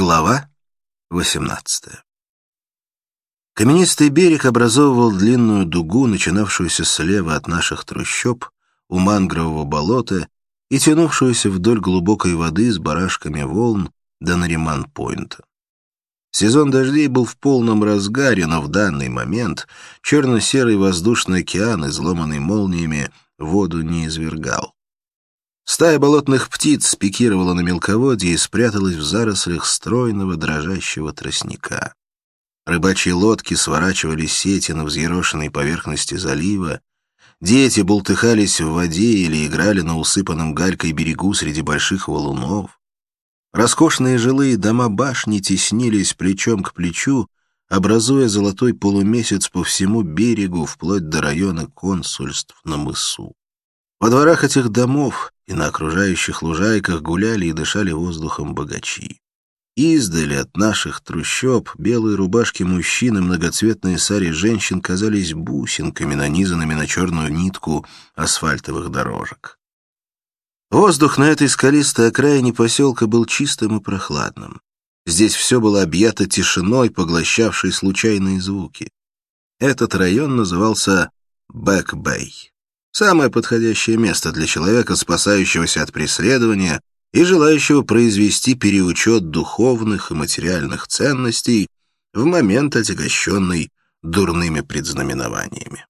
Глава 18 Каменистый берег образовывал длинную дугу, начинавшуюся слева от наших трущоб, у мангрового болота и тянувшуюся вдоль глубокой воды с барашками волн до Нариман-Пойнта. Сезон дождей был в полном разгаре, но в данный момент черно-серый воздушный океан, изломанный молниями, воду не извергал. Стая болотных птиц спикировала на мелководье и спряталась в зарослях стройного дрожащего тростника. Рыбачьи лодки сворачивали сети на взъерошенной поверхности залива, дети бултыхались в воде или играли на усыпанном галькой берегу среди больших валунов. Роскошные жилые дома-башни теснились плечом к плечу, образуя золотой полумесяц по всему берегу, вплоть до района консульств на мысу. Во дворах этих домов и на окружающих лужайках гуляли и дышали воздухом богачи. Издали от наших трущоб белые рубашки мужчин и многоцветные сари женщин казались бусинками, нанизанными на черную нитку асфальтовых дорожек. Воздух на этой скалистой окраине поселка был чистым и прохладным. Здесь все было объято тишиной, поглощавшей случайные звуки. Этот район назывался Бэк-Бэй. Самое подходящее место для человека, спасающегося от преследования и желающего произвести переучет духовных и материальных ценностей в момент, отягощенный дурными предзнаменованиями.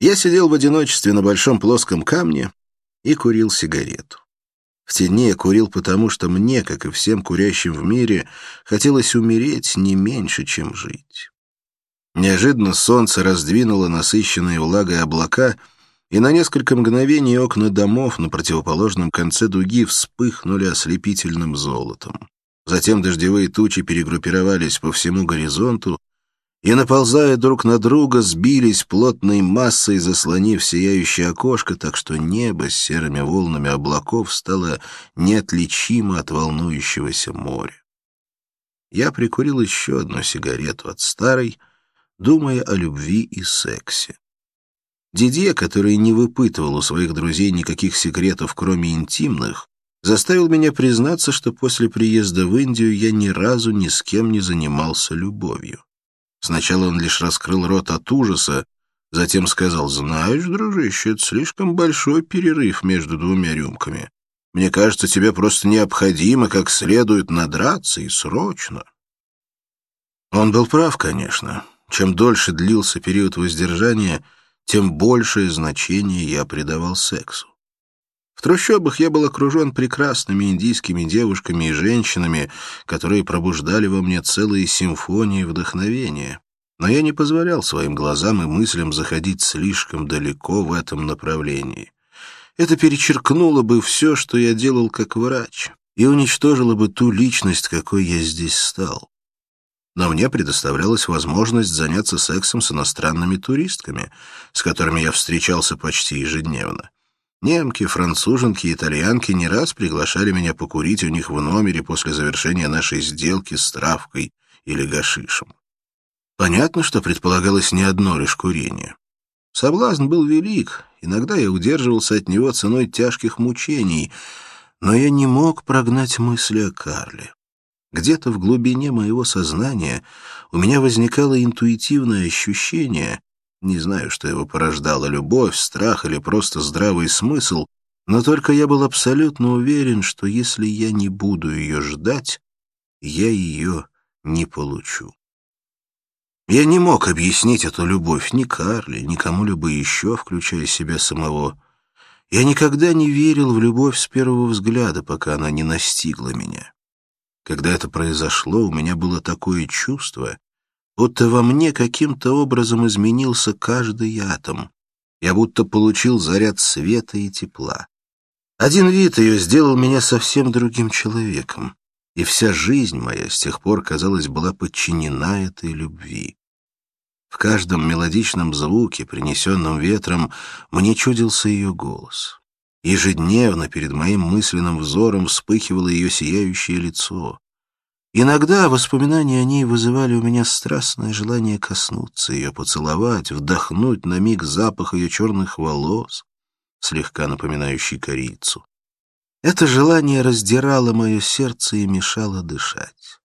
Я сидел в одиночестве на большом плоском камне и курил сигарету. В тени я курил потому, что мне, как и всем курящим в мире, хотелось умереть не меньше, чем жить. Неожиданно солнце раздвинуло насыщенные влагой облака — и на несколько мгновений окна домов на противоположном конце дуги вспыхнули ослепительным золотом. Затем дождевые тучи перегруппировались по всему горизонту и, наползая друг на друга, сбились плотной массой, заслонив сияющее окошко, так что небо с серыми волнами облаков стало неотличимо от волнующегося моря. Я прикурил еще одну сигарету от старой, думая о любви и сексе. Дидье, который не выпытывал у своих друзей никаких секретов, кроме интимных, заставил меня признаться, что после приезда в Индию я ни разу ни с кем не занимался любовью. Сначала он лишь раскрыл рот от ужаса, затем сказал, «Знаешь, дружище, это слишком большой перерыв между двумя рюмками. Мне кажется, тебе просто необходимо как следует надраться и срочно». Он был прав, конечно. Чем дольше длился период воздержания, тем большее значение я придавал сексу. В трущобах я был окружен прекрасными индийскими девушками и женщинами, которые пробуждали во мне целые симфонии вдохновения. Но я не позволял своим глазам и мыслям заходить слишком далеко в этом направлении. Это перечеркнуло бы все, что я делал как врач, и уничтожило бы ту личность, какой я здесь стал но мне предоставлялась возможность заняться сексом с иностранными туристками, с которыми я встречался почти ежедневно. Немки, француженки, итальянки не раз приглашали меня покурить у них в номере после завершения нашей сделки с травкой или гашишем. Понятно, что предполагалось не одно лишь курение. Соблазн был велик, иногда я удерживался от него ценой тяжких мучений, но я не мог прогнать мысли о Карле. Где-то в глубине моего сознания у меня возникало интуитивное ощущение, не знаю, что его порождало, любовь, страх или просто здравый смысл, но только я был абсолютно уверен, что если я не буду ее ждать, я ее не получу. Я не мог объяснить эту любовь ни Карли, ни кому-либо еще, включая себя самого. Я никогда не верил в любовь с первого взгляда, пока она не настигла меня. Когда это произошло, у меня было такое чувство, будто во мне каким-то образом изменился каждый атом. Я будто получил заряд света и тепла. Один вид ее сделал меня совсем другим человеком, и вся жизнь моя с тех пор, казалось, была подчинена этой любви. В каждом мелодичном звуке, принесенном ветром, мне чудился ее голос. Ежедневно перед моим мысленным взором вспыхивало ее сияющее лицо. Иногда воспоминания о ней вызывали у меня страстное желание коснуться ее, поцеловать, вдохнуть на миг запах ее черных волос, слегка напоминающий корицу. Это желание раздирало мое сердце и мешало дышать.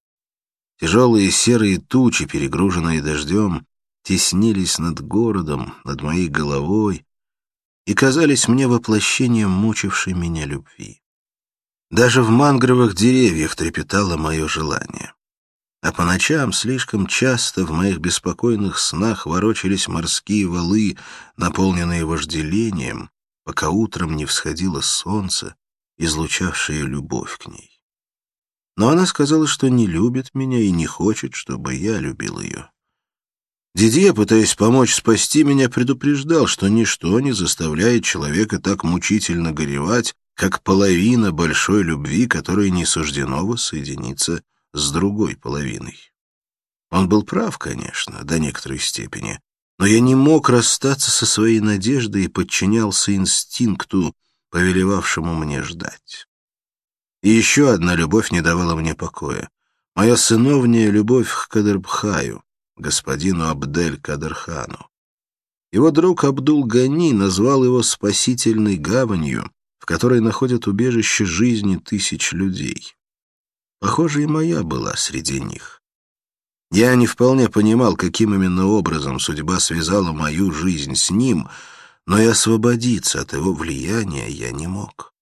Тяжелые серые тучи, перегруженные дождем, теснились над городом, над моей головой и казались мне воплощением мучившей меня любви. Даже в мангровых деревьях трепетало мое желание. А по ночам слишком часто в моих беспокойных снах ворочались морские валы, наполненные вожделением, пока утром не всходило солнце, излучавшее любовь к ней. Но она сказала, что не любит меня и не хочет, чтобы я любил ее. Дидье, пытаясь помочь спасти меня, предупреждал, что ничто не заставляет человека так мучительно горевать, как половина большой любви, которой не суждено воссоединиться с другой половиной. Он был прав, конечно, до некоторой степени, но я не мог расстаться со своей надеждой и подчинялся инстинкту, повелевавшему мне ждать. И еще одна любовь не давала мне покоя. Моя сыновняя любовь к Кадрбхаю, господину Абдель-Кадрхану. Его друг Абдул-Гани назвал его спасительной гаванью, в которой находят убежище жизни тысяч людей. Похоже, и моя была среди них. Я не вполне понимал, каким именно образом судьба связала мою жизнь с ним, но и освободиться от его влияния я не мог.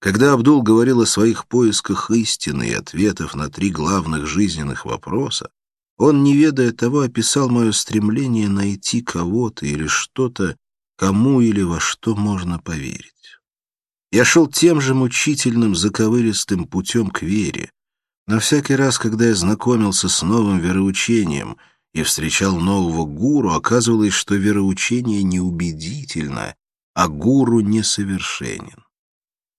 Когда Абдул говорил о своих поисках истины и ответов на три главных жизненных вопроса, он, не ведая того, описал мое стремление найти кого-то или что-то, кому или во что можно поверить. Я шел тем же мучительным, заковыристым путем к вере, но всякий раз, когда я знакомился с новым вероучением и встречал нового гуру, оказывалось, что вероучение неубедительно, а гуру несовершенен.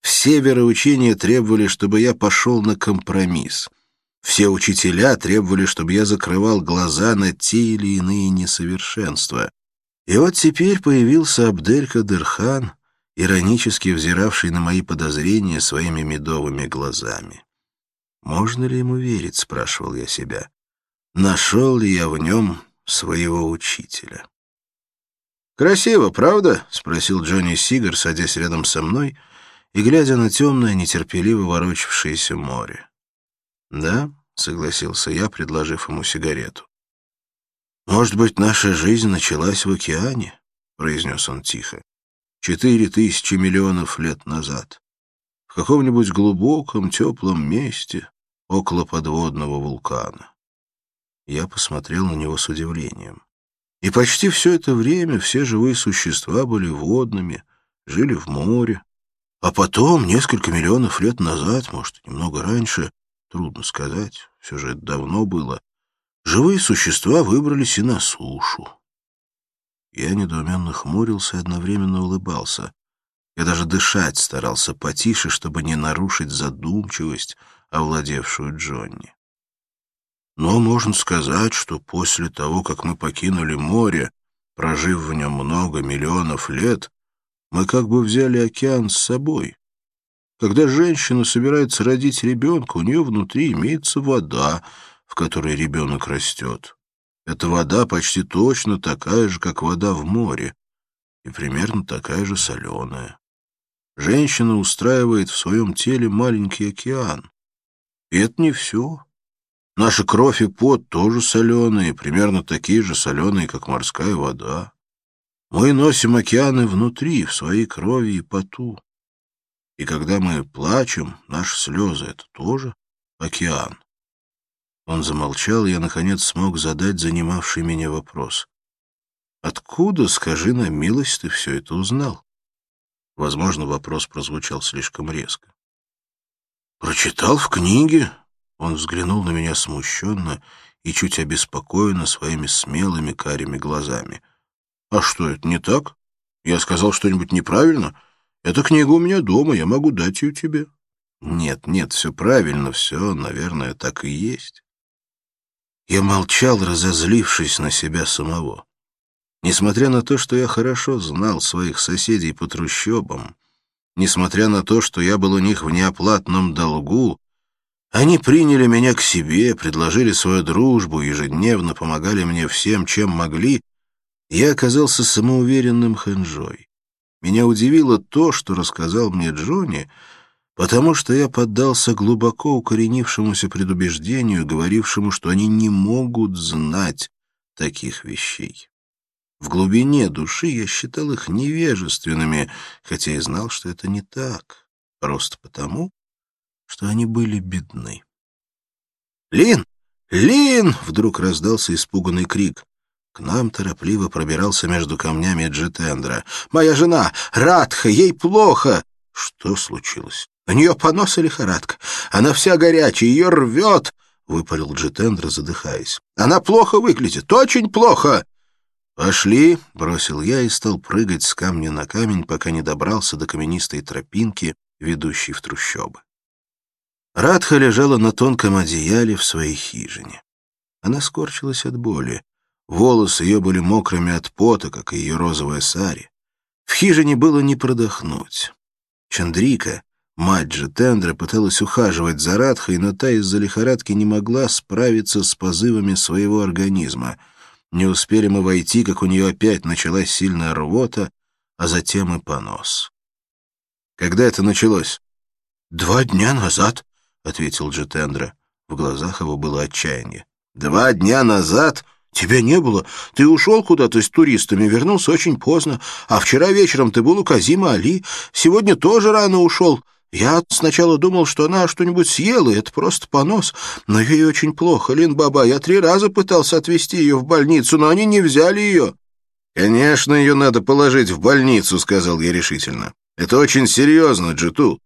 Все вероучения требовали, чтобы я пошел на компромисс. Все учителя требовали, чтобы я закрывал глаза на те или иные несовершенства. И вот теперь появился Абдель-Кадырхан, иронически взиравший на мои подозрения своими медовыми глазами. «Можно ли ему верить?» — спрашивал я себя. «Нашел ли я в нем своего учителя?» «Красиво, правда?» — спросил Джонни Сигар, садясь рядом со мной и глядя на темное, нетерпеливо ворочавшееся море. «Да», — согласился я, предложив ему сигарету. «Может быть, наша жизнь началась в океане?» — произнес он тихо. «Четыре тысячи миллионов лет назад. В каком-нибудь глубоком, теплом месте, около подводного вулкана. Я посмотрел на него с удивлением. И почти все это время все живые существа были водными, жили в море. А потом, несколько миллионов лет назад, может, немного раньше, трудно сказать, все же это давно было, живые существа выбрались и на сушу. Я недоуменно хмурился и одновременно улыбался. Я даже дышать старался потише, чтобы не нарушить задумчивость, овладевшую Джонни. Но можно сказать, что после того, как мы покинули море, прожив в нем много миллионов лет, мы как бы взяли океан с собой. Когда женщина собирается родить ребенка, у нее внутри имеется вода, в которой ребенок растет. Эта вода почти точно такая же, как вода в море, и примерно такая же соленая. Женщина устраивает в своем теле маленький океан. И это не все. Наша кровь и пот тоже соленые, примерно такие же соленые, как морская вода. Мы носим океаны внутри, в своей крови и поту. И когда мы плачем, наши слезы — это тоже океан. Он замолчал, и я, наконец, смог задать занимавший меня вопрос. «Откуда, скажи на милость, ты все это узнал?» Возможно, вопрос прозвучал слишком резко. «Прочитал в книге». Он взглянул на меня смущенно и чуть обеспокоенно своими смелыми карими глазами. «А что, это не так? Я сказал что-нибудь неправильно? Эта книга у меня дома, я могу дать ее тебе». «Нет, нет, все правильно, все, наверное, так и есть». Я молчал, разозлившись на себя самого. Несмотря на то, что я хорошо знал своих соседей по трущобам, Несмотря на то, что я был у них в неоплатном долгу, они приняли меня к себе, предложили свою дружбу, ежедневно помогали мне всем, чем могли. Я оказался самоуверенным хэнжой. Меня удивило то, что рассказал мне Джонни, потому что я поддался глубоко укоренившемуся предубеждению, говорившему, что они не могут знать таких вещей. В глубине души я считал их невежественными, хотя и знал, что это не так, просто потому, что они были бедны. «Лин! Лин!» — вдруг раздался испуганный крик. К нам торопливо пробирался между камнями Джетендра. «Моя жена! Радха! Ей плохо!» «Что случилось?» У нее понос и лихорадка. Она вся горячая, ее рвет!» — выпалил Джитендра, задыхаясь. «Она плохо выглядит, очень плохо!» «Пошли!» — бросил я и стал прыгать с камня на камень, пока не добрался до каменистой тропинки, ведущей в трущобы. Радха лежала на тонком одеяле в своей хижине. Она скорчилась от боли. Волосы ее были мокрыми от пота, как и ее розовая сари. В хижине было не продохнуть. Чандрика, Мать же Тендра пыталась ухаживать за Радхой, но та из-за лихорадки не могла справиться с позывами своего организма. Не успели мы войти, как у нее опять началась сильная рвота, а затем и понос. «Когда это началось?» «Два дня назад», — ответил Джетендра. В глазах его было отчаяние. «Два дня назад? Тебя не было. Ты ушел куда-то с туристами, вернулся очень поздно. А вчера вечером ты был у Казима Али. Сегодня тоже рано ушел. Я сначала думал, что она что-нибудь съела, это просто понос. Но ей очень плохо, Лин-баба. Я три раза пытался отвезти ее в больницу, но они не взяли ее». «Конечно, ее надо положить в больницу», — сказал я решительно. «Это очень серьезно, Джиту».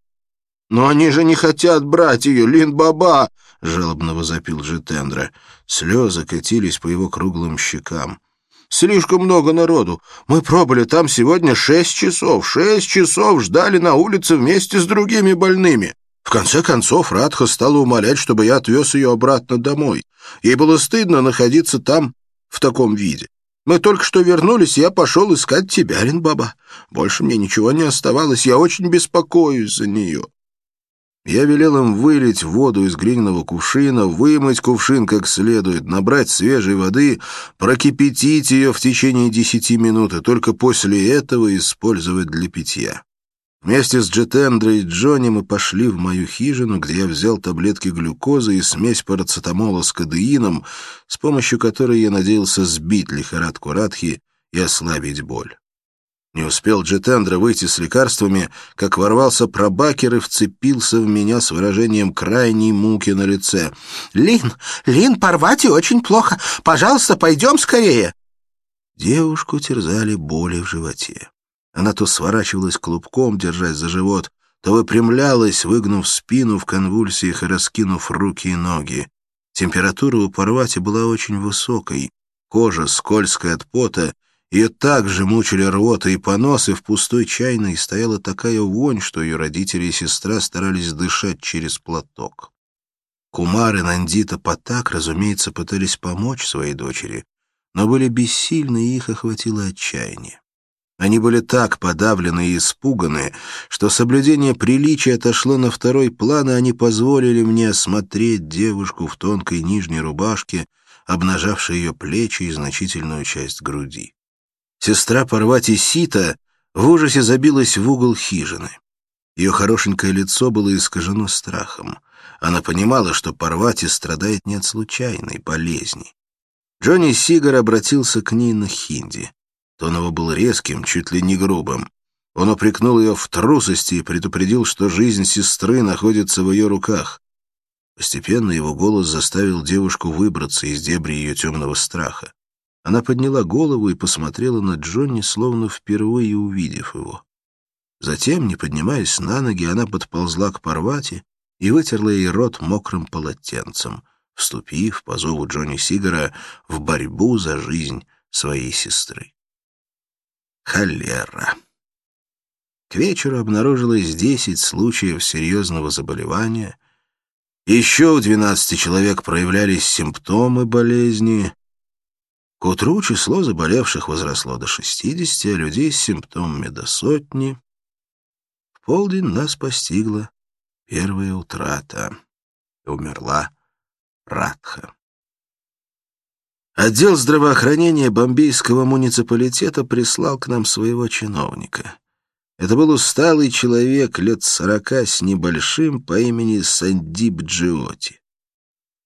«Но они же не хотят брать ее, Лин-баба!» — жалобно возопил Джитендра. Слезы катились по его круглым щекам. Слишком много народу. Мы пробыли там сегодня шесть часов. Шесть часов ждали на улице вместе с другими больными. В конце концов Радха стала умолять, чтобы я отвез ее обратно домой. Ей было стыдно находиться там в таком виде. Мы только что вернулись, и я пошел искать тебя, Ринбаба. Больше мне ничего не оставалось, я очень беспокоюсь за нее. Я велел им вылить воду из глиняного кувшина, вымыть кувшин как следует, набрать свежей воды, прокипятить ее в течение десяти минут и только после этого использовать для питья. Вместе с Джетендро и Джонни мы пошли в мою хижину, где я взял таблетки глюкозы и смесь парацетамола с кадеином, с помощью которой я надеялся сбить лихорадку Радхи и ослабить боль. Не успел Джетендра выйти с лекарствами, как ворвался пробакер и вцепился в меня с выражением крайней муки на лице. «Лин, Лин, Парвати очень плохо. Пожалуйста, пойдем скорее!» Девушку терзали боли в животе. Она то сворачивалась клубком, держась за живот, то выпрямлялась, выгнув спину в конвульсиях и раскинув руки и ноги. Температура у Парвати была очень высокой, кожа скользкая от пота, ее также мучили рвота и понос, и в пустой чайной стояла такая вонь, что ее родители и сестра старались дышать через платок. Кумар и Нандита Патак, разумеется, пытались помочь своей дочери, но были бессильны, и их охватило отчаяние. Они были так подавлены и испуганы, что соблюдение приличия отошло на второй план, и они позволили мне осмотреть девушку в тонкой нижней рубашке, обнажавшей ее плечи и значительную часть груди. Сестра Парвати Сита в ужасе забилась в угол хижины. Ее хорошенькое лицо было искажено страхом. Она понимала, что Парвати страдает не от случайной болезни. Джонни Сигар обратился к ней на хинди. Тон его был резким, чуть ли не грубым. Он упрекнул ее в трусости и предупредил, что жизнь сестры находится в ее руках. Постепенно его голос заставил девушку выбраться из дебри ее темного страха. Она подняла голову и посмотрела на Джонни, словно впервые увидев его. Затем, не поднимаясь на ноги, она подползла к Парвати и вытерла ей рот мокрым полотенцем, вступив, по зову Джонни Сигара, в борьбу за жизнь своей сестры. Холера. К вечеру обнаружилось десять случаев серьезного заболевания. Еще у двенадцати человек проявлялись симптомы болезни, к утру число заболевших возросло до 60, а людей с симптомами до сотни. В полдень нас постигла первая утрата. Умерла Радха. Отдел здравоохранения бомбейского муниципалитета прислал к нам своего чиновника. Это был усталый человек лет сорока с небольшим по имени Сандип Джиоти.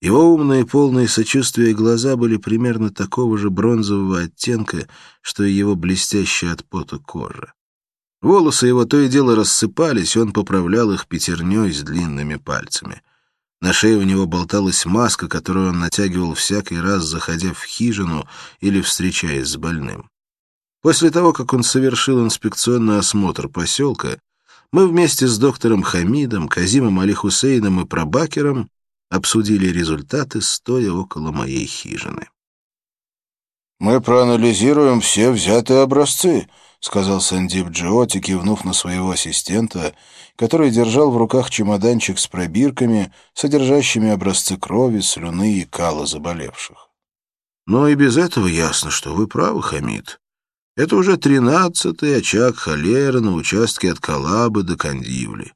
Его умные, полные сочувствия глаза были примерно такого же бронзового оттенка, что и его блестящая от пота кожа. Волосы его то и дело рассыпались, и он поправлял их пятерней с длинными пальцами. На шее у него болталась маска, которую он натягивал всякий раз, заходя в хижину или встречаясь с больным. После того, как он совершил инспекционный осмотр поселка, мы вместе с доктором Хамидом, Казимом Али Хусейном и Пробакером обсудили результаты, стоя около моей хижины. «Мы проанализируем все взятые образцы», — сказал Сандип Джиоти, кивнув на своего ассистента, который держал в руках чемоданчик с пробирками, содержащими образцы крови, слюны и кала заболевших. «Но и без этого ясно, что вы правы, Хамид. Это уже тринадцатый очаг холеры на участке от Калабы до Кандивли.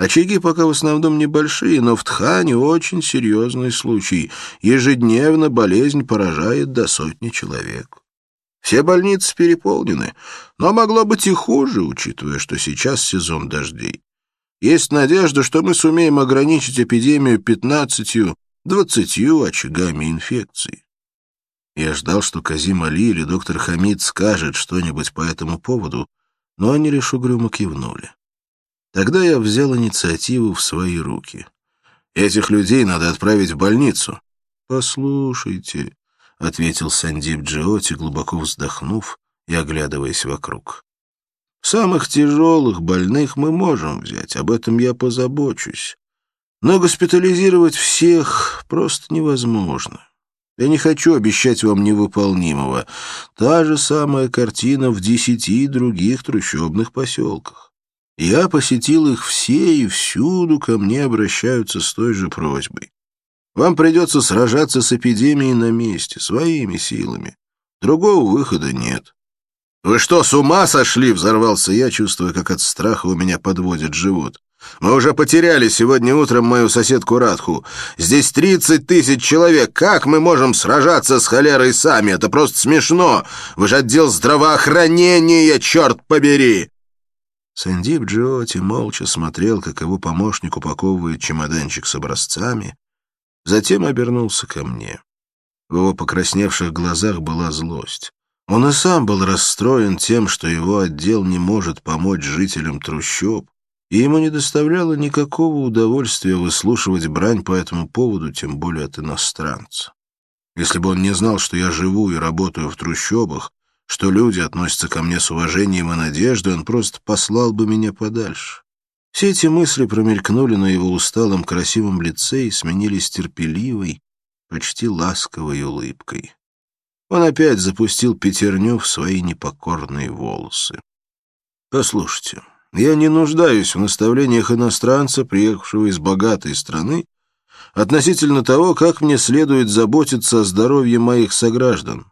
Очаги пока в основном небольшие, но в Тхане очень серьезный случай. Ежедневно болезнь поражает до сотни человек. Все больницы переполнены, но могло быть и хуже, учитывая, что сейчас сезон дождей. Есть надежда, что мы сумеем ограничить эпидемию пятнадцатью-двадцатью очагами инфекции. Я ждал, что Казим Али или доктор Хамид скажет что-нибудь по этому поводу, но они лишь угрюмо кивнули. Тогда я взял инициативу в свои руки. Этих людей надо отправить в больницу. «Послушайте», — ответил Сандип Джиоти, глубоко вздохнув и оглядываясь вокруг. «Самых тяжелых больных мы можем взять, об этом я позабочусь. Но госпитализировать всех просто невозможно. Я не хочу обещать вам невыполнимого. Та же самая картина в десяти других трущобных поселках. Я посетил их все, и всюду ко мне обращаются с той же просьбой. Вам придется сражаться с эпидемией на месте, своими силами. Другого выхода нет. «Вы что, с ума сошли?» — взорвался я, чувствуя, как от страха у меня подводит живот. «Мы уже потеряли сегодня утром мою соседку Радху. Здесь тридцать тысяч человек. Как мы можем сражаться с холерой сами? Это просто смешно. Вы же отдел здравоохранения, черт побери!» Сандип Джоти молча смотрел, как его помощник упаковывает чемоданчик с образцами, затем обернулся ко мне. В его покрасневших глазах была злость. Он и сам был расстроен тем, что его отдел не может помочь жителям трущоб, и ему не доставляло никакого удовольствия выслушивать брань по этому поводу, тем более от иностранца. Если бы он не знал, что я живу и работаю в трущобах, что люди относятся ко мне с уважением и надеждой, он просто послал бы меня подальше. Все эти мысли промелькнули на его усталом красивом лице и сменились терпеливой, почти ласковой улыбкой. Он опять запустил пятерню в свои непокорные волосы. «Послушайте, я не нуждаюсь в наставлениях иностранца, приехавшего из богатой страны, относительно того, как мне следует заботиться о здоровье моих сограждан.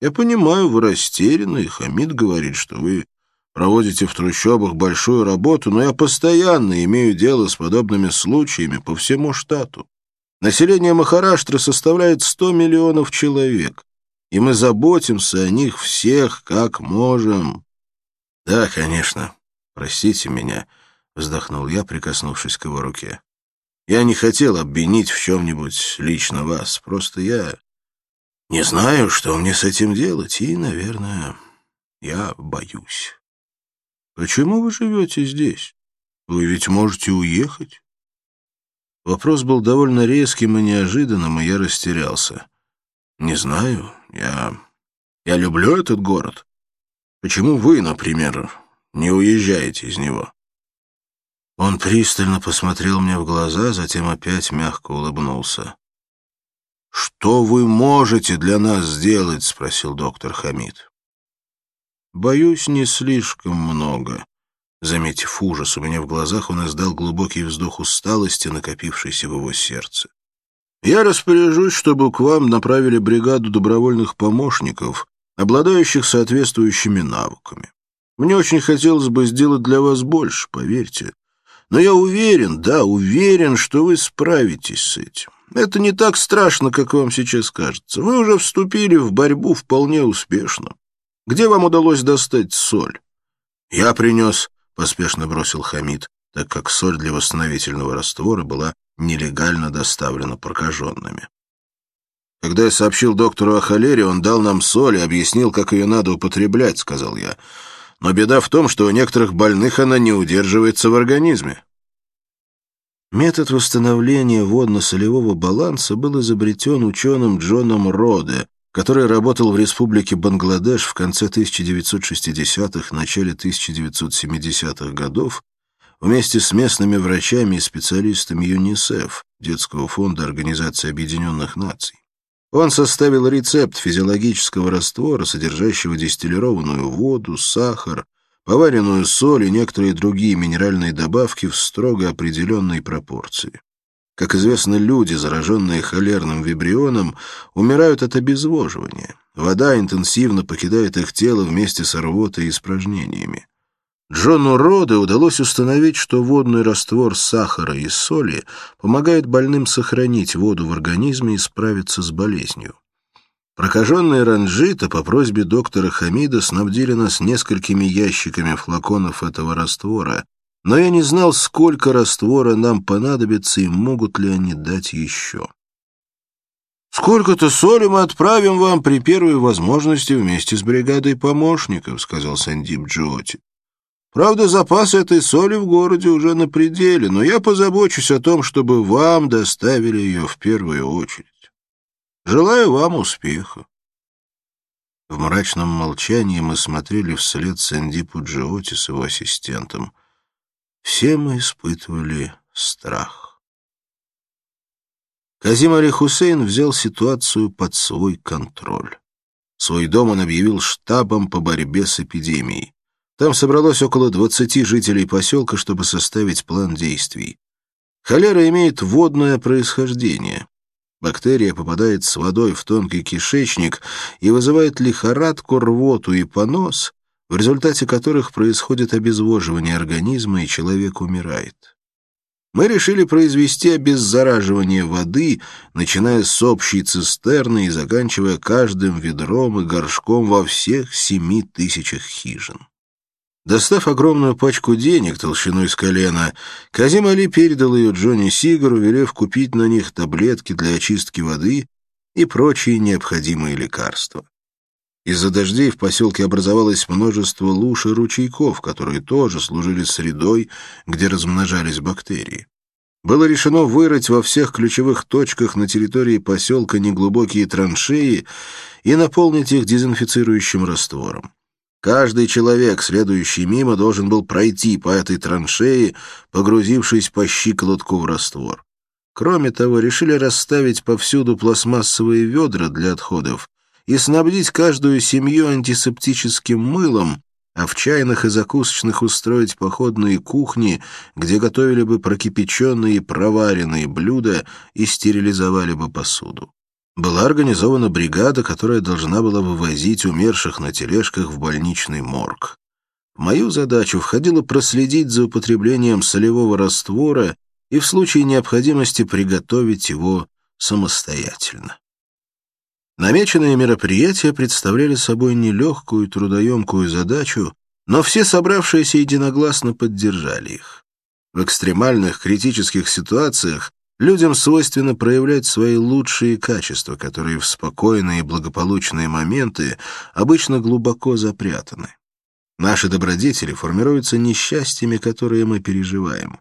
Я понимаю, вы растеряны, и Хамид говорит, что вы проводите в трущобах большую работу, но я постоянно имею дело с подобными случаями по всему штату. Население Махараштры составляет 100 миллионов человек, и мы заботимся о них всех, как можем. Да, конечно. Простите меня, вздохнул я, прикоснувшись к его руке. Я не хотел обвинить в чем-нибудь лично вас, просто я не знаю, что мне с этим делать, и, наверное, я боюсь. Почему вы живете здесь? Вы ведь можете уехать. Вопрос был довольно резким и неожиданным, и я растерялся. Не знаю, я... Я люблю этот город. Почему вы, например, не уезжаете из него? Он пристально посмотрел мне в глаза, затем опять мягко улыбнулся. «Что вы можете для нас сделать?» — спросил доктор Хамид. «Боюсь, не слишком много». Заметив ужас у меня в глазах, он издал глубокий вздох усталости, накопившийся в его сердце. «Я распоряжусь, чтобы к вам направили бригаду добровольных помощников, обладающих соответствующими навыками. Мне очень хотелось бы сделать для вас больше, поверьте. Но я уверен, да, уверен, что вы справитесь с этим. Это не так страшно, как вам сейчас кажется. Вы уже вступили в борьбу вполне успешно. Где вам удалось достать соль? Я принес поспешно бросил Хамид, так как соль для восстановительного раствора была нелегально доставлена прокаженными. «Когда я сообщил доктору о холере, он дал нам соль и объяснил, как ее надо употреблять», — сказал я. «Но беда в том, что у некоторых больных она не удерживается в организме». Метод восстановления водно-солевого баланса был изобретен ученым Джоном Роде, который работал в республике Бангладеш в конце 1960-х, начале 1970-х годов вместе с местными врачами и специалистами ЮНИСЕФ, Детского фонда Организации Объединенных Наций. Он составил рецепт физиологического раствора, содержащего дистиллированную воду, сахар, поваренную соль и некоторые другие минеральные добавки в строго определенной пропорции. Как известно, люди, зараженные холерным вибрионом, умирают от обезвоживания. Вода интенсивно покидает их тело вместе с рвотой и испражнениями. Джону Роде удалось установить, что водный раствор сахара и соли помогает больным сохранить воду в организме и справиться с болезнью. Прокаженные ранжита по просьбе доктора Хамида снабдили нас несколькими ящиками флаконов этого раствора, но я не знал, сколько раствора нам понадобится и могут ли они дать еще. «Сколько-то соли мы отправим вам при первой возможности вместе с бригадой помощников», — сказал Сандип Джоти. Правда, запасы этой соли в городе уже на пределе, но я позабочусь о том, чтобы вам доставили ее в первую очередь. Желаю вам успеха. В мрачном молчании мы смотрели вслед Сандипу Джиоти с его ассистентом. Все мы испытывали страх. Казим Али Хусейн взял ситуацию под свой контроль. Свой дом он объявил штабом по борьбе с эпидемией. Там собралось около 20 жителей поселка, чтобы составить план действий. Холера имеет водное происхождение. Бактерия попадает с водой в тонкий кишечник и вызывает лихорадку, рвоту и понос, в результате которых происходит обезвоживание организма, и человек умирает. Мы решили произвести обеззараживание воды, начиная с общей цистерны и заканчивая каждым ведром и горшком во всех семи тысячах хижин. Достав огромную пачку денег толщиной с колена, Казим Али передал ее Джонни Сигару, велев купить на них таблетки для очистки воды и прочие необходимые лекарства. Из-за дождей в поселке образовалось множество луж и ручейков, которые тоже служили средой, где размножались бактерии. Было решено вырыть во всех ключевых точках на территории поселка неглубокие траншеи и наполнить их дезинфицирующим раствором. Каждый человек, следующий мимо, должен был пройти по этой траншеи, погрузившись по щиколотку в раствор. Кроме того, решили расставить повсюду пластмассовые ведра для отходов и снабдить каждую семью антисептическим мылом, а в чайных и закусочных устроить походные кухни, где готовили бы прокипяченные и проваренные блюда и стерилизовали бы посуду была организована бригада, которая должна была вывозить умерших на тележках в больничный морг. В мою задачу входило проследить за употреблением солевого раствора и в случае необходимости приготовить его самостоятельно. Намеченные мероприятия представляли собой нелегкую трудоемкую задачу, но все собравшиеся единогласно поддержали их. В экстремальных критических ситуациях Людям свойственно проявлять свои лучшие качества, которые в спокойные и благополучные моменты обычно глубоко запрятаны. Наши добродетели формируются несчастьями, которые мы переживаем.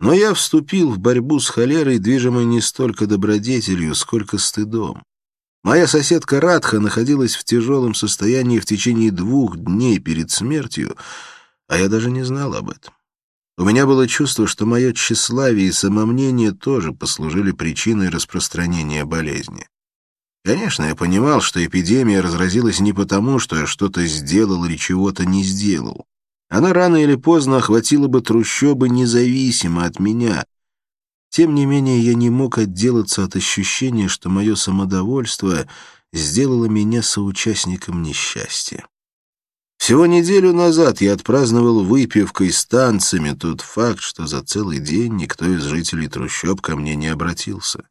Но я вступил в борьбу с холерой, движимой не столько добродетелью, сколько стыдом. Моя соседка Радха находилась в тяжелом состоянии в течение двух дней перед смертью, а я даже не знал об этом. У меня было чувство, что мое тщеславие и самомнение тоже послужили причиной распространения болезни. Конечно, я понимал, что эпидемия разразилась не потому, что я что-то сделал или чего-то не сделал. Она рано или поздно охватила бы трущобы независимо от меня. Тем не менее, я не мог отделаться от ощущения, что мое самодовольство сделало меня соучастником несчастья. Всего неделю назад я отпраздновал выпивкой с танцами тот факт, что за целый день никто из жителей трущоб ко мне не обратился.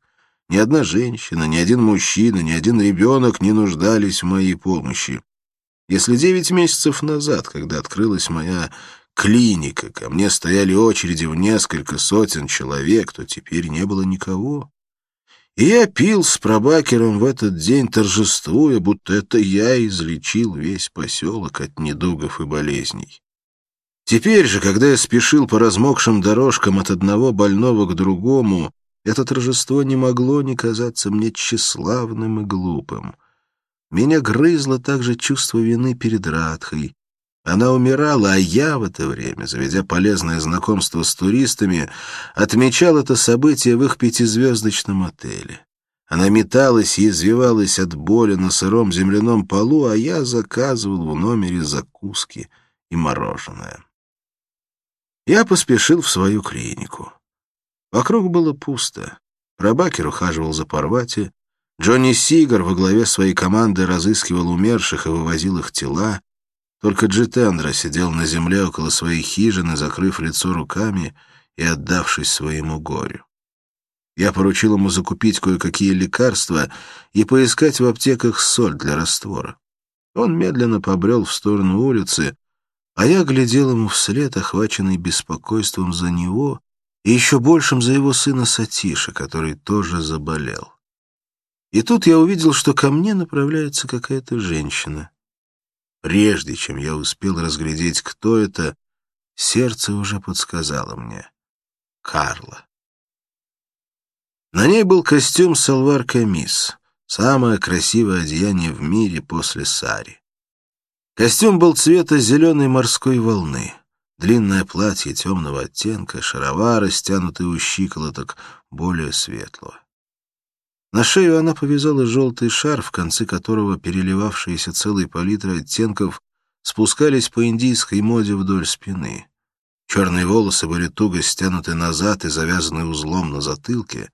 Ни одна женщина, ни один мужчина, ни один ребенок не нуждались в моей помощи. Если девять месяцев назад, когда открылась моя клиника, ко мне стояли очереди в несколько сотен человек, то теперь не было никого. И я пил с пробакером в этот день, торжествуя, будто это я излечил весь поселок от недугов и болезней. Теперь же, когда я спешил по размокшим дорожкам от одного больного к другому, это торжество не могло не казаться мне тщеславным и глупым. Меня грызло также чувство вины перед Радхой, она умирала, а я в это время, заведя полезное знакомство с туристами, отмечал это событие в их пятизвездочном отеле. Она металась и извивалась от боли на сыром земляном полу, а я заказывал в номере закуски и мороженое. Я поспешил в свою клинику. Вокруг было пусто. Рабакер ухаживал за Парвати. Джонни Сигар во главе своей команды разыскивал умерших и вывозил их тела. Только Джитендра сидел на земле около своей хижины, закрыв лицо руками и отдавшись своему горю. Я поручил ему закупить кое-какие лекарства и поискать в аптеках соль для раствора. Он медленно побрел в сторону улицы, а я глядел ему вслед, охваченный беспокойством за него и еще большим за его сына Сатиша, который тоже заболел. И тут я увидел, что ко мне направляется какая-то женщина. Прежде чем я успел разглядеть, кто это, сердце уже подсказало мне. Карла. На ней был костюм салвар-камис, самое красивое одеяние в мире после сари. Костюм был цвета зеленой морской волны. Длинное платье темного оттенка, шаровары, стянутые у щиколоток, более светлого. На шею она повязала желтый шар, в конце которого переливавшиеся целой палитрой оттенков спускались по индийской моде вдоль спины. Черные волосы были туго стянуты назад и завязаны узлом на затылке.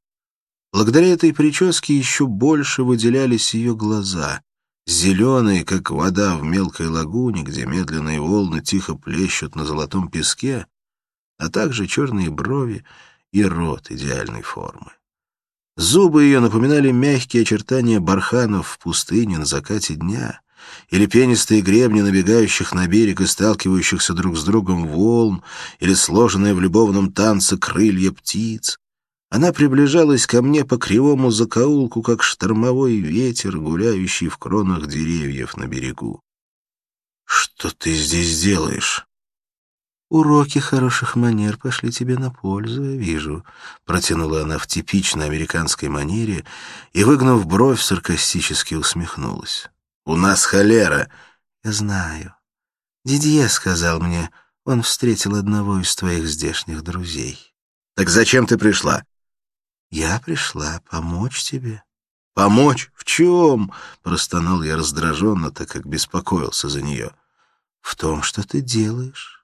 Благодаря этой прическе еще больше выделялись ее глаза, зеленые, как вода в мелкой лагуне, где медленные волны тихо плещут на золотом песке, а также черные брови и рот идеальной формы. Зубы ее напоминали мягкие очертания барханов в пустыне на закате дня или пенистые гребни набегающих на берег и сталкивающихся друг с другом волн, или сложенные в любовном танце крылья птиц. Она приближалась ко мне по кривому закоулку, как штормовой ветер, гуляющий в кронах деревьев на берегу. «Что ты здесь делаешь?» «Уроки хороших манер пошли тебе на пользу, я вижу», — протянула она в типичной американской манере и, выгнув бровь, саркастически усмехнулась. «У нас холера». «Я знаю. Дидье сказал мне, он встретил одного из твоих здешних друзей». «Так зачем ты пришла?» «Я пришла помочь тебе». «Помочь? В чем?» — простонал я раздраженно, так как беспокоился за нее. «В том, что ты делаешь».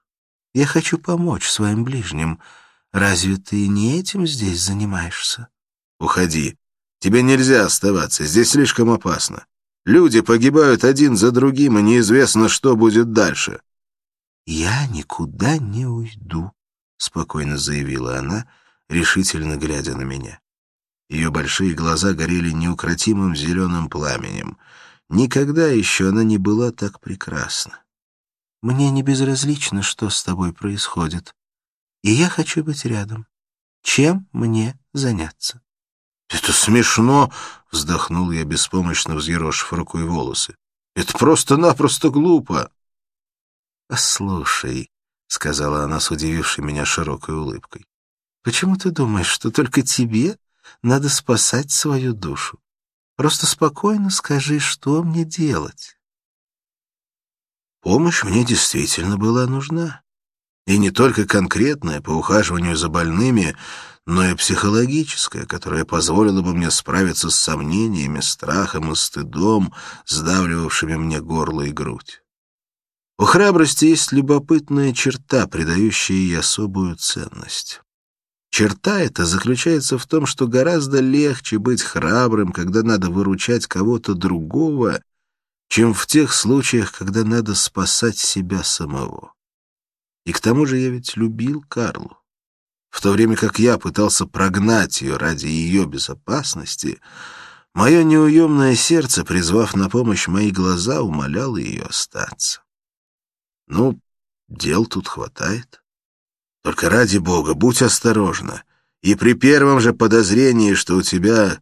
Я хочу помочь своим ближним. Разве ты не этим здесь занимаешься? Уходи. Тебе нельзя оставаться. Здесь слишком опасно. Люди погибают один за другим, и неизвестно, что будет дальше. Я никуда не уйду, спокойно заявила она, решительно глядя на меня. Ее большие глаза горели неукротимым зеленым пламенем. Никогда еще она не была так прекрасна. Мне не безразлично, что с тобой происходит. И я хочу быть рядом. Чем мне заняться? — Это смешно, — вздохнул я, беспомощно взъерошив рукой волосы. — Это просто-напросто глупо. — Послушай, — сказала она с удивившей меня широкой улыбкой, — почему ты думаешь, что только тебе надо спасать свою душу? Просто спокойно скажи, что мне делать. Помощь мне действительно была нужна. И не только конкретная по ухаживанию за больными, но и психологическая, которая позволила бы мне справиться с сомнениями, страхом и стыдом, сдавливавшими мне горло и грудь. У храбрости есть любопытная черта, придающая ей особую ценность. Черта эта заключается в том, что гораздо легче быть храбрым, когда надо выручать кого-то другого, чем в тех случаях, когда надо спасать себя самого. И к тому же я ведь любил Карлу. В то время как я пытался прогнать ее ради ее безопасности, мое неуемное сердце, призвав на помощь мои глаза, умоляло ее остаться. Ну, Дел тут хватает. Только ради бога, будь осторожна. И при первом же подозрении, что у тебя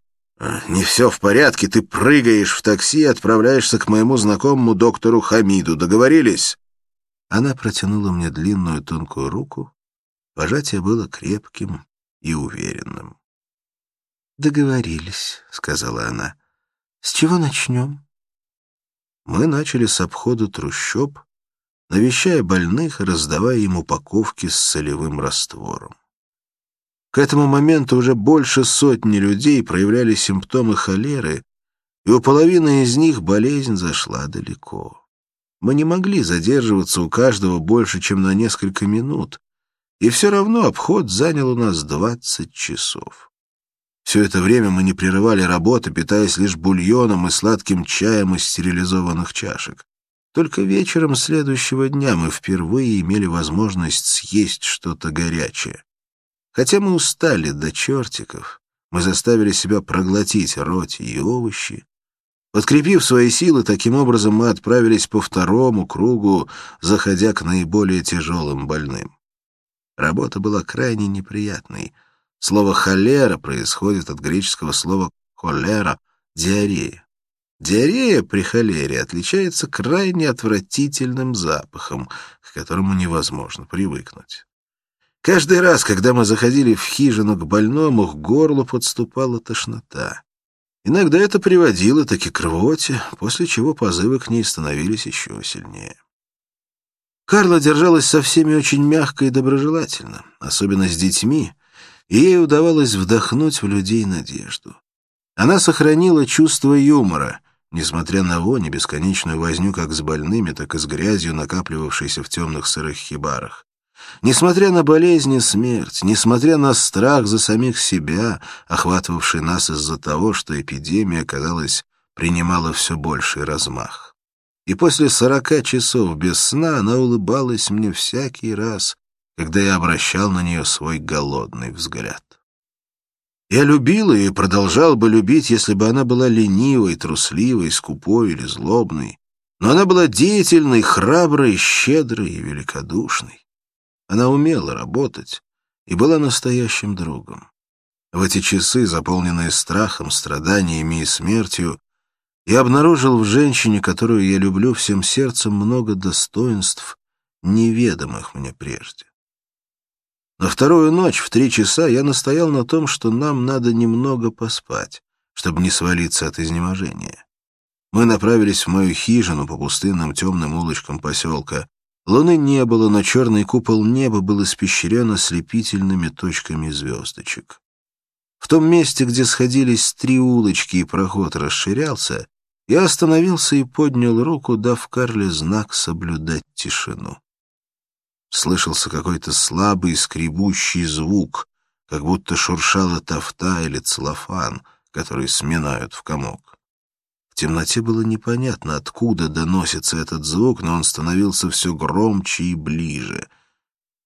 не все в порядке, ты прыгаешь в такси и отправляешься к моему знакомому доктору Хамиду. Договорились?» Она протянула мне длинную тонкую руку. Пожатие было крепким и уверенным. «Договорились», — сказала она. «С чего начнем?» Мы начали с обхода трущоб, навещая больных и раздавая им упаковки с солевым раствором. К этому моменту уже больше сотни людей проявляли симптомы холеры, и у половины из них болезнь зашла далеко. Мы не могли задерживаться у каждого больше, чем на несколько минут, и все равно обход занял у нас двадцать часов. Все это время мы не прерывали работы, питаясь лишь бульоном и сладким чаем из стерилизованных чашек. Только вечером следующего дня мы впервые имели возможность съесть что-то горячее. Хотя мы устали до чертиков, мы заставили себя проглотить роти и овощи. Подкрепив свои силы, таким образом мы отправились по второму кругу, заходя к наиболее тяжелым больным. Работа была крайне неприятной. Слово «холера» происходит от греческого слова «холера» — диарея. Диарея при холере отличается крайне отвратительным запахом, к которому невозможно привыкнуть. Каждый раз, когда мы заходили в хижину к больному, к горлу подступала тошнота. Иногда это приводило таки к рвоте, после чего позывы к ней становились еще сильнее. Карла держалась со всеми очень мягко и доброжелательно, особенно с детьми, и ей удавалось вдохнуть в людей надежду. Она сохранила чувство юмора, несмотря на вони, бесконечную возню как с больными, так и с грязью, накапливавшейся в темных сырых хибарах. Несмотря на болезни и смерть, несмотря на страх за самих себя, охватывавший нас из-за того, что эпидемия, казалось, принимала все больший размах. И после сорока часов без сна она улыбалась мне всякий раз, когда я обращал на нее свой голодный взгляд. Я любил ее и продолжал бы любить, если бы она была ленивой, трусливой, скупой или злобной. Но она была деятельной, храброй, щедрой и великодушной. Она умела работать и была настоящим другом. В эти часы, заполненные страхом, страданиями и смертью, я обнаружил в женщине, которую я люблю всем сердцем, много достоинств, неведомых мне прежде. На вторую ночь в три часа я настоял на том, что нам надо немного поспать, чтобы не свалиться от изнеможения. Мы направились в мою хижину по пустынным темным улочкам поселка. Луны не было, но черный купол неба был испещрен ослепительными точками звездочек. В том месте, где сходились три улочки и проход расширялся, я остановился и поднял руку, дав Карле знак соблюдать тишину. Слышался какой-то слабый скребущий звук, как будто шуршала тафта или целлофан, который сминают в комок. В темноте было непонятно, откуда доносится этот звук, но он становился все громче и ближе.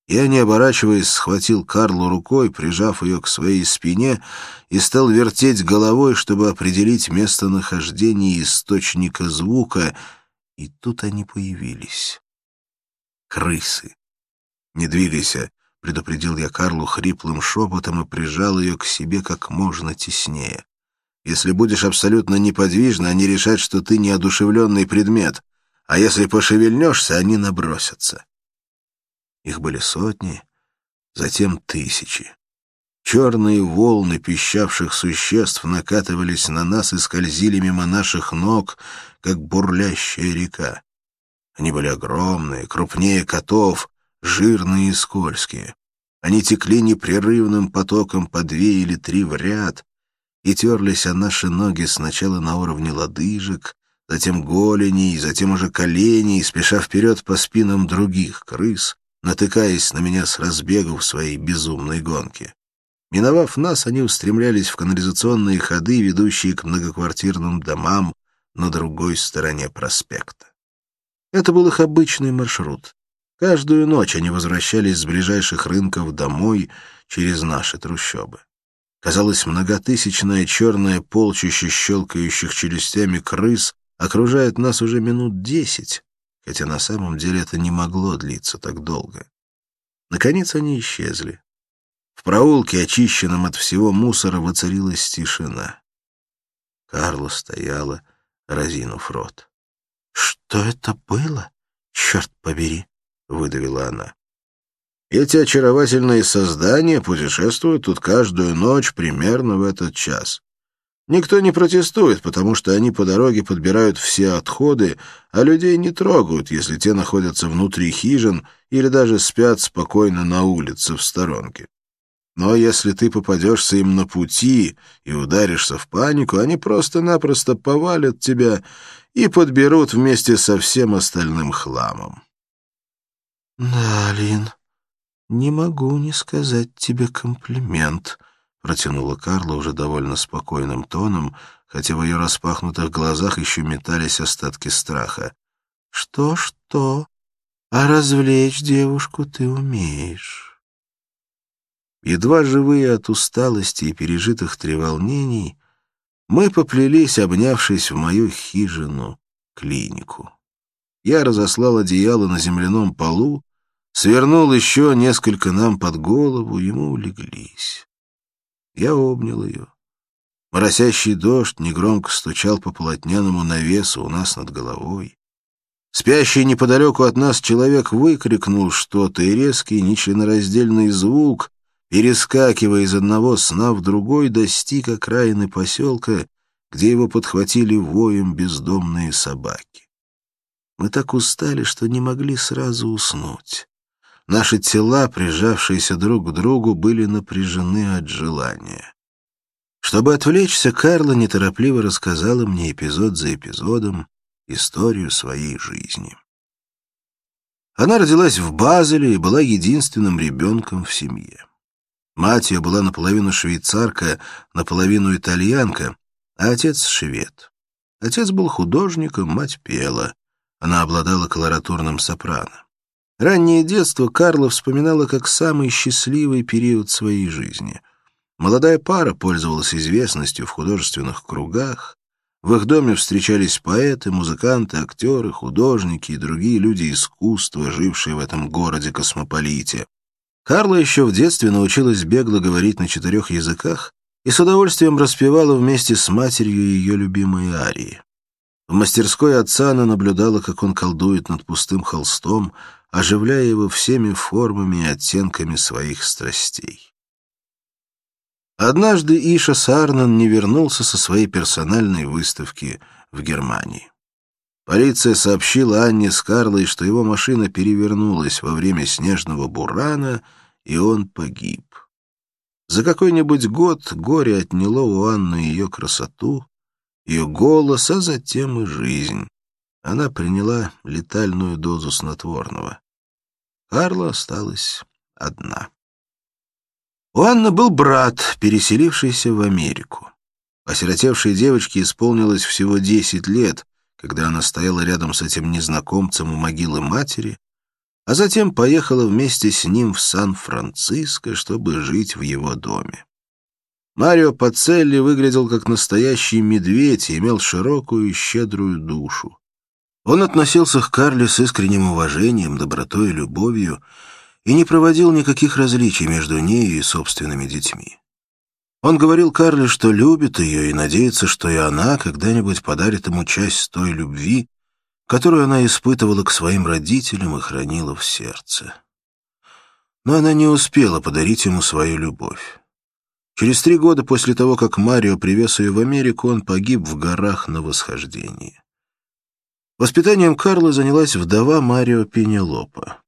Я, не оборачиваясь, схватил Карлу рукой, прижав ее к своей спине, и стал вертеть головой, чтобы определить местонахождение источника звука, и тут они появились. Крысы. «Не двигайся», — предупредил я Карлу хриплым шепотом и прижал ее к себе как можно теснее. «Если будешь абсолютно неподвижна, они решат, что ты неодушевленный предмет, а если пошевельнешься, они набросятся». Их были сотни, затем тысячи. Черные волны пищавших существ накатывались на нас и скользили мимо наших ног, как бурлящая река. Они были огромные, крупнее котов, жирные и скользкие. Они текли непрерывным потоком по две или три в ряд и терлись о наши ноги сначала на уровне лодыжек, затем голеней, затем уже коленей, спеша вперед по спинам других крыс, натыкаясь на меня с разбегу в своей безумной гонке. Миновав нас, они устремлялись в канализационные ходы, ведущие к многоквартирным домам на другой стороне проспекта. Это был их обычный маршрут. Каждую ночь они возвращались с ближайших рынков домой через наши трущобы. Казалось, многотысячное черное полчище щелкающих челюстями крыс окружает нас уже минут десять, хотя на самом деле это не могло длиться так долго. Наконец они исчезли. В проулке, очищенном от всего мусора, воцарилась тишина. Карла стояла, разинув рот. «Что это было? Черт побери!» — выдавила она. «Эти очаровательные создания путешествуют тут каждую ночь примерно в этот час. Никто не протестует, потому что они по дороге подбирают все отходы, а людей не трогают, если те находятся внутри хижин или даже спят спокойно на улице в сторонке. Но если ты попадешься им на пути и ударишься в панику, они просто-напросто повалят тебя и подберут вместе со всем остальным хламом. «Да, Лин, не могу не сказать тебе комплимент», — протянула Карла уже довольно спокойным тоном, хотя в ее распахнутых глазах еще метались остатки страха. «Что-что? А развлечь девушку ты умеешь». Едва живые от усталости и пережитых треволнений, мы поплелись, обнявшись в мою хижину, клинику. Я разослал одеяло на земляном полу, свернул еще несколько нам под голову, ему улеглись. Я обнял ее. Моросящий дождь негромко стучал по полотняному навесу у нас над головой. Спящий неподалеку от нас человек выкрикнул что-то, и резкий нечленораздельный звук, перескакивая из одного сна в другой, достиг окраины поселка, где его подхватили воем бездомные собаки. Мы так устали, что не могли сразу уснуть. Наши тела, прижавшиеся друг к другу, были напряжены от желания. Чтобы отвлечься, Карла неторопливо рассказала мне эпизод за эпизодом историю своей жизни. Она родилась в Базеле и была единственным ребенком в семье. Мать ее была наполовину швейцарка, наполовину итальянка, а отец — швед. Отец был художником, мать пела. Она обладала колоратурным сопрано. Раннее детство Карла вспоминала как самый счастливый период своей жизни. Молодая пара пользовалась известностью в художественных кругах. В их доме встречались поэты, музыканты, актеры, художники и другие люди искусства, жившие в этом городе-космополите. Карла еще в детстве научилась бегло говорить на четырех языках и с удовольствием распевала вместе с матерью ее любимые арии. В мастерской отца она наблюдала, как он колдует над пустым холстом, оживляя его всеми формами и оттенками своих страстей. Однажды Иша Сарнан не вернулся со своей персональной выставки в Германии. Полиция сообщила Анне с Карлой, что его машина перевернулась во время снежного бурана, и он погиб. За какой-нибудь год горе отняло у Анны ее красоту, ее голос, а затем и жизнь она приняла летальную дозу снотворного. Карла осталась одна. У Анны был брат, переселившийся в Америку. Осиротевшей девочке исполнилось всего десять лет, когда она стояла рядом с этим незнакомцем у могилы матери, а затем поехала вместе с ним в Сан-Франциско, чтобы жить в его доме. Марио Пацелли выглядел как настоящий медведь и имел широкую и щедрую душу. Он относился к Карле с искренним уважением, добротой и любовью и не проводил никаких различий между нею и собственными детьми. Он говорил Карле, что любит ее и надеется, что и она когда-нибудь подарит ему часть той любви, которую она испытывала к своим родителям и хранила в сердце. Но она не успела подарить ему свою любовь. Через три года после того, как Марио привез ее в Америку, он погиб в горах на восхождении. Воспитанием Карла занялась вдова Марио Пенелопа.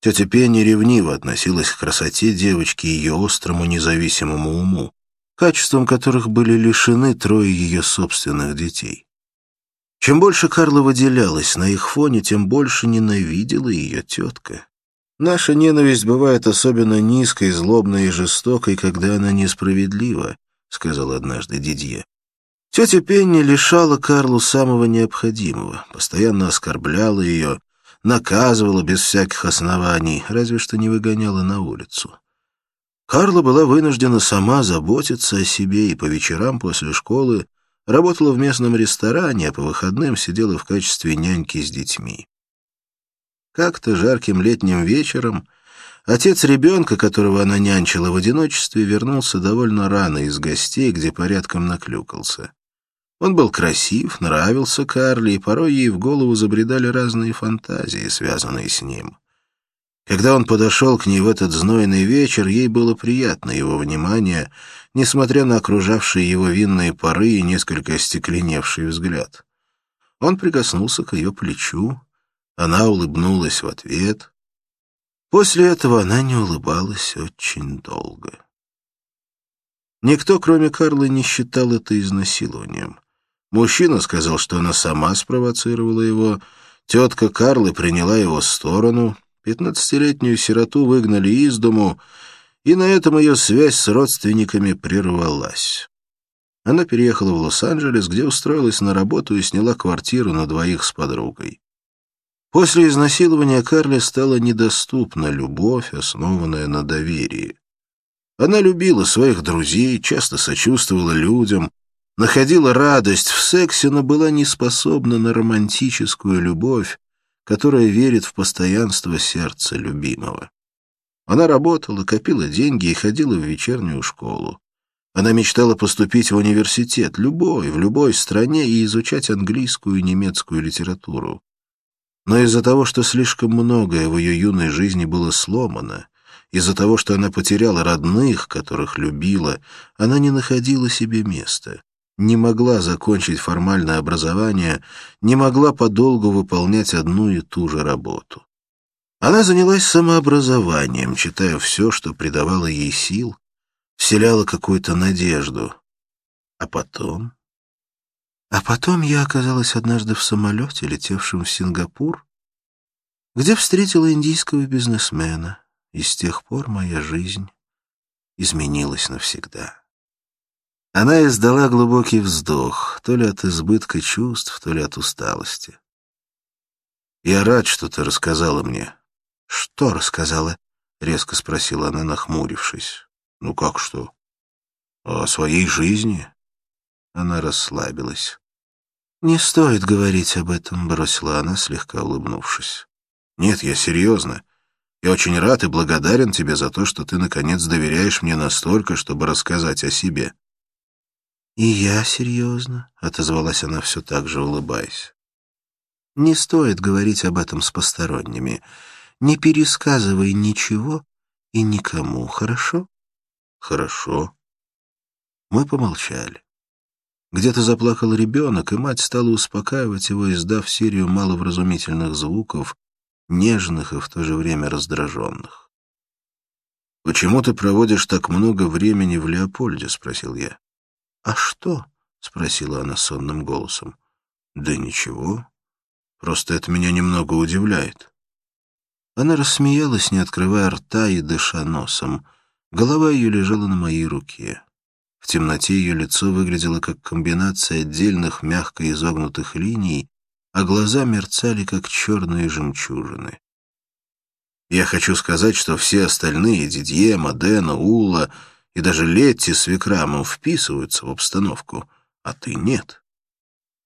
Тетя Пенни ревниво относилась к красоте девочки и ее острому независимому уму, качеством которых были лишены трое ее собственных детей. Чем больше Карла выделялась на их фоне, тем больше ненавидела ее тетка. Наша ненависть бывает особенно низкой, злобной и жестокой, когда она несправедлива, — сказал однажды Дидье. Тетя Пенни лишала Карлу самого необходимого, постоянно оскорбляла ее, наказывала без всяких оснований, разве что не выгоняла на улицу. Карла была вынуждена сама заботиться о себе и по вечерам после школы работала в местном ресторане, а по выходным сидела в качестве няньки с детьми. Как-то жарким летним вечером отец ребенка, которого она нянчила в одиночестве, вернулся довольно рано из гостей, где порядком наклюкался. Он был красив, нравился Карли, и порой ей в голову забредали разные фантазии, связанные с ним. Когда он подошел к ней в этот знойный вечер, ей было приятно его внимание, несмотря на окружавшие его винные пары и несколько остекленевший взгляд. Он прикоснулся к ее плечу, она улыбнулась в ответ. После этого она не улыбалась очень долго. Никто, кроме Карлы, не считал это изнасилованием. Мужчина сказал, что она сама спровоцировала его, тетка Карлы приняла его сторону, пятнадцатилетнюю сироту выгнали из дому, и на этом ее связь с родственниками прервалась. Она переехала в Лос-Анджелес, где устроилась на работу и сняла квартиру на двоих с подругой. После изнасилования Карли стала недоступна любовь, основанная на доверии. Она любила своих друзей, часто сочувствовала людям, находила радость в сексе, но была не способна на романтическую любовь, которая верит в постоянство сердца любимого. Она работала, копила деньги и ходила в вечернюю школу. Она мечтала поступить в университет, любой, в любой стране, и изучать английскую и немецкую литературу. Но из-за того, что слишком многое в ее юной жизни было сломано, из-за того, что она потеряла родных, которых любила, она не находила себе места, не могла закончить формальное образование, не могла подолгу выполнять одну и ту же работу. Она занялась самообразованием, читая все, что придавало ей сил, вселяло какую-то надежду. А потом... А потом я оказалась однажды в самолете, летевшем в Сингапур, где встретила индийского бизнесмена, и с тех пор моя жизнь изменилась навсегда. Она издала глубокий вздох, то ли от избытка чувств, то ли от усталости. «Я рад, что ты рассказала мне». «Что рассказала?» — резко спросила она, нахмурившись. «Ну как что?» «О своей жизни?» Она расслабилась. «Не стоит говорить об этом», — бросила она, слегка улыбнувшись. «Нет, я серьезно. Я очень рад и благодарен тебе за то, что ты, наконец, доверяешь мне настолько, чтобы рассказать о себе». «И я серьезно», — отозвалась она все так же, улыбаясь. «Не стоит говорить об этом с посторонними. Не пересказывай ничего и никому, хорошо?» «Хорошо». Мы помолчали. Где-то заплакал ребенок, и мать стала успокаивать его, издав серию маловразумительных звуков, нежных и в то же время раздраженных. «Почему ты проводишь так много времени в Леопольде?» — спросил я. «А что?» — спросила она сонным голосом. «Да ничего. Просто это меня немного удивляет». Она рассмеялась, не открывая рта и дыша носом. Голова ее лежала на моей руке. В темноте ее лицо выглядело как комбинация отдельных мягко изогнутых линий, а глаза мерцали, как черные жемчужины. Я хочу сказать, что все остальные — Дидье, Модена, Ула и даже Летти с Викрамом вписываются в обстановку, а ты нет.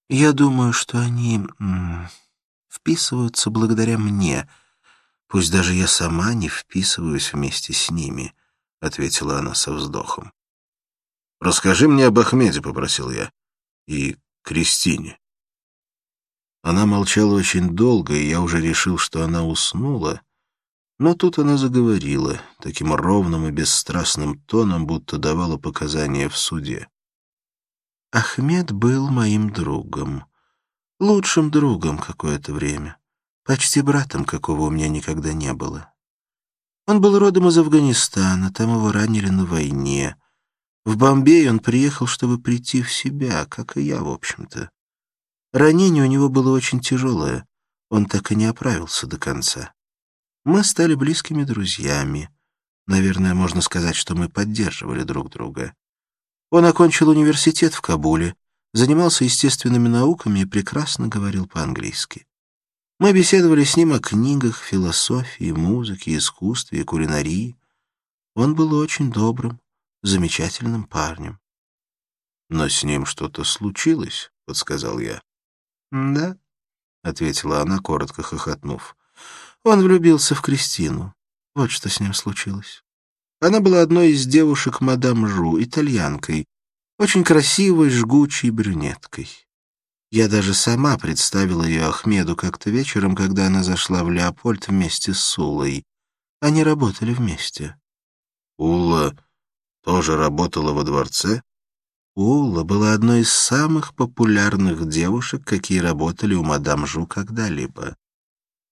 Я думаю, что они вписываются благодаря мне, пусть даже я сама не вписываюсь вместе с ними, — ответила она со вздохом. «Расскажи мне об Ахмеде», — попросил я, — «и Кристине». Она молчала очень долго, и я уже решил, что она уснула, но тут она заговорила, таким ровным и бесстрастным тоном, будто давала показания в суде. Ахмед был моим другом, лучшим другом какое-то время, почти братом, какого у меня никогда не было. Он был родом из Афганистана, там его ранили на войне, в Бомбей он приехал, чтобы прийти в себя, как и я, в общем-то. Ранение у него было очень тяжелое, он так и не оправился до конца. Мы стали близкими друзьями. Наверное, можно сказать, что мы поддерживали друг друга. Он окончил университет в Кабуле, занимался естественными науками и прекрасно говорил по-английски. Мы беседовали с ним о книгах, философии, музыке, искусстве и кулинарии. Он был очень добрым, замечательным парнем. «Но с ним что-то случилось», — подсказал я. «Да», — ответила она, коротко хохотнув. Он влюбился в Кристину. Вот что с ним случилось. Она была одной из девушек мадам Жу, итальянкой, очень красивой, жгучей брюнеткой. Я даже сама представила ее Ахмеду как-то вечером, когда она зашла в Леопольд вместе с Сулой. Они работали вместе. Ула тоже работала во дворце? Ула была одной из самых популярных девушек, какие работали у мадам Жу когда-либо.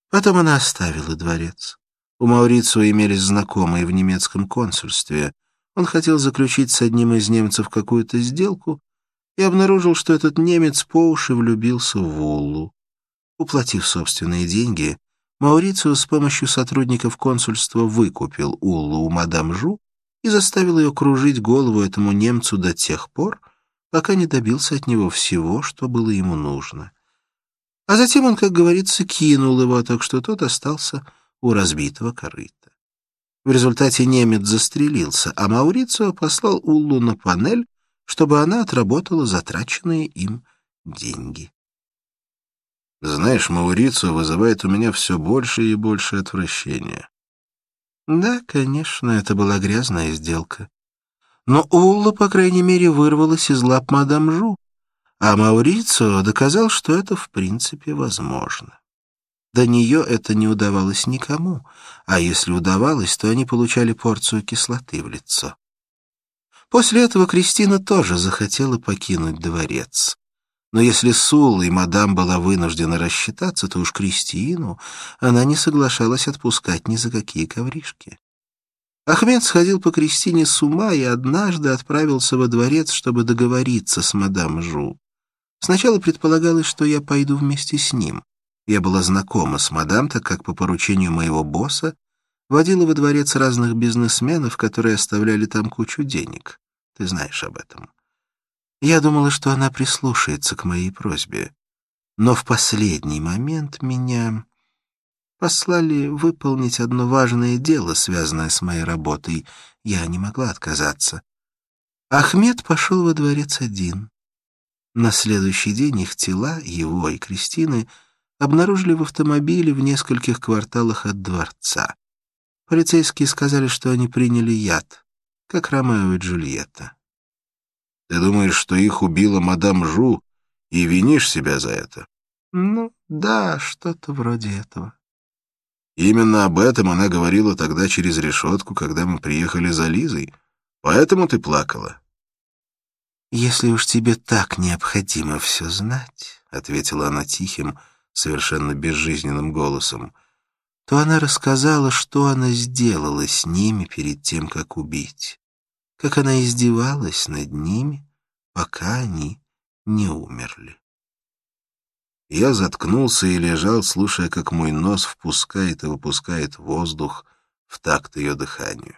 Потом она оставила дворец. У Маурицио имелись знакомые в немецком консульстве. Он хотел заключить с одним из немцев какую-то сделку и обнаружил, что этот немец по уши влюбился в Уллу. Уплатив собственные деньги, Маурицио с помощью сотрудников консульства выкупил Уллу у мадам Жу и заставил ее кружить голову этому немцу до тех пор, пока не добился от него всего, что было ему нужно. А затем он, как говорится, кинул его, так что тот остался у разбитого корыта. В результате немец застрелился, а Маурицио послал Уллу на панель, чтобы она отработала затраченные им деньги. Знаешь, Маурицио вызывает у меня все больше и больше отвращения. Да, конечно, это была грязная сделка. Но Улла, по крайней мере, вырвалась из лап мадам Жу, а Маурицио доказал, что это в принципе возможно. До нее это не удавалось никому, а если удавалось, то они получали порцию кислоты в лицо. После этого Кристина тоже захотела покинуть дворец. Но если Сула и мадам была вынуждена рассчитаться, то уж Кристину она не соглашалась отпускать ни за какие ковришки. Ахмед сходил по Кристине с ума и однажды отправился во дворец, чтобы договориться с мадам Жу. Сначала предполагалось, что я пойду вместе с ним. Я была знакома с мадам, так как по поручению моего босса водила во дворец разных бизнесменов, которые оставляли там кучу денег. Ты знаешь об этом. Я думала, что она прислушается к моей просьбе. Но в последний момент меня послали выполнить одно важное дело, связанное с моей работой. Я не могла отказаться. Ахмед пошел во дворец один. На следующий день их тела, его и Кристины, обнаружили в автомобиле в нескольких кварталах от дворца. Полицейские сказали, что они приняли яд, как Ромео и Джульетта. Ты думаешь, что их убила мадам Жу, и винишь себя за это? Ну, да, что-то вроде этого. Именно об этом она говорила тогда через решетку, когда мы приехали за Лизой. Поэтому ты плакала. «Если уж тебе так необходимо все знать», — ответила она тихим, совершенно безжизненным голосом, то она рассказала, что она сделала с ними перед тем, как убить как она издевалась над ними, пока они не умерли. Я заткнулся и лежал, слушая, как мой нос впускает и выпускает воздух в такт ее дыханию.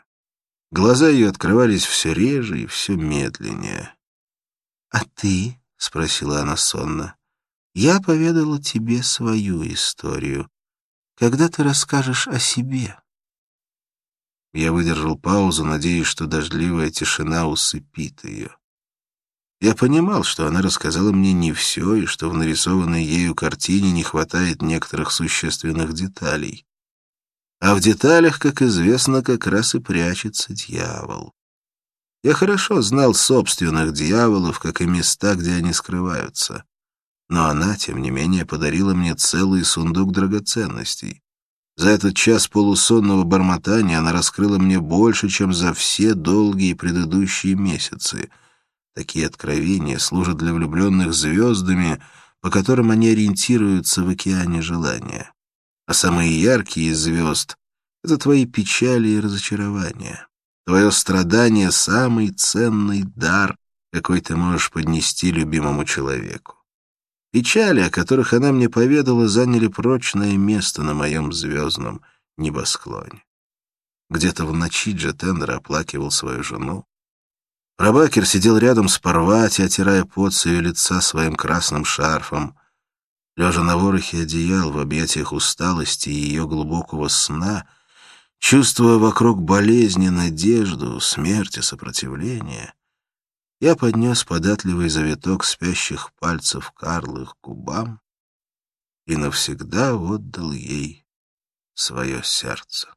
Глаза ее открывались все реже и все медленнее. — А ты? — спросила она сонно. — Я поведала тебе свою историю. Когда ты расскажешь о себе? Я выдержал паузу, надеясь, что дождливая тишина усыпит ее. Я понимал, что она рассказала мне не все, и что в нарисованной ею картине не хватает некоторых существенных деталей. А в деталях, как известно, как раз и прячется дьявол. Я хорошо знал собственных дьяволов, как и места, где они скрываются. Но она, тем не менее, подарила мне целый сундук драгоценностей. За этот час полусонного бормотания она раскрыла мне больше, чем за все долгие предыдущие месяцы. Такие откровения служат для влюбленных звездами, по которым они ориентируются в океане желания. А самые яркие из звезд — это твои печали и разочарования. Твое страдание — самый ценный дар, какой ты можешь поднести любимому человеку. Печали, о которых она мне поведала, заняли прочное место на моем звездном небосклоне. Где-то в ночи Джетендер оплакивал свою жену. Рабакер сидел рядом с Парвати, отирая пот с ее лица своим красным шарфом. Лежа на ворохе одеял в объятиях усталости и ее глубокого сна, чувствуя вокруг болезни, надежду, смерти, сопротивление, я поднес податливый завиток спящих пальцев Карлы к губам и навсегда отдал ей свое сердце.